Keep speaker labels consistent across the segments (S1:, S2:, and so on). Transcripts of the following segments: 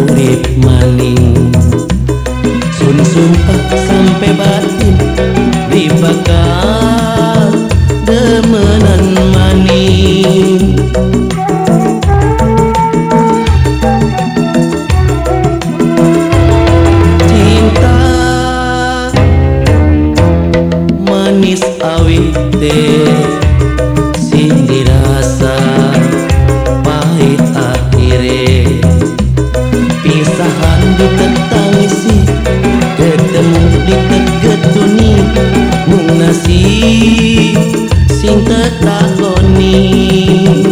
S1: uhip maning Sun sumpah sampai batin dibakar demenan maning Cinta manis awit teh Sinta tak koni.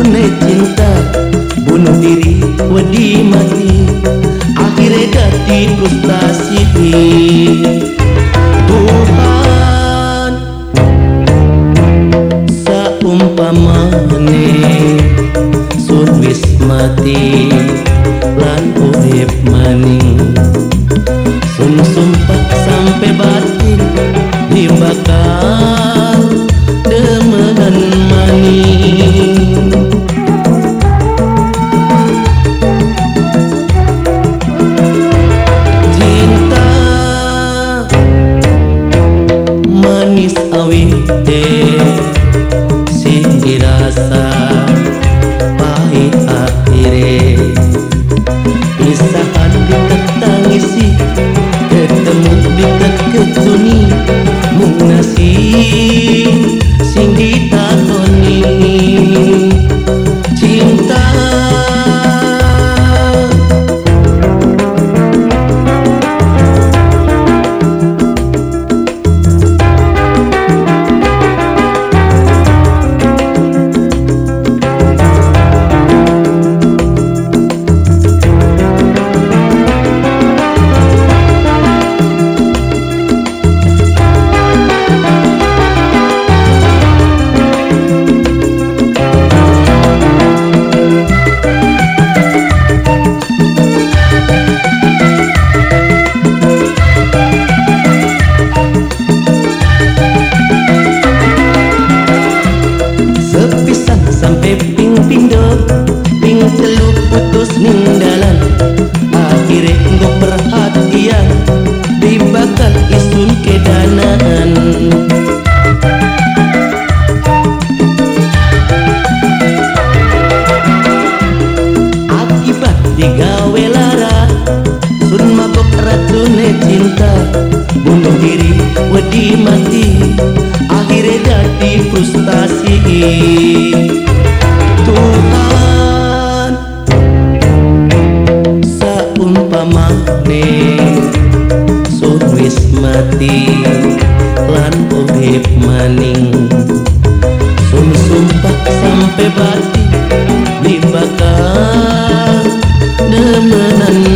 S1: Racun cinta Bunuh diri wedi mati से निराशा आखिरे। ningdalan akhirnya enggo perhatian dibakan isun kedanaan. Akibat digawe lara sun mabok racune cinta. Bunuh diri wedi mati akhirnya jadi frustasi. Saumpamane Sun wis mati Lan urip maning. Sun sumpah sampai bati Dibakar demenan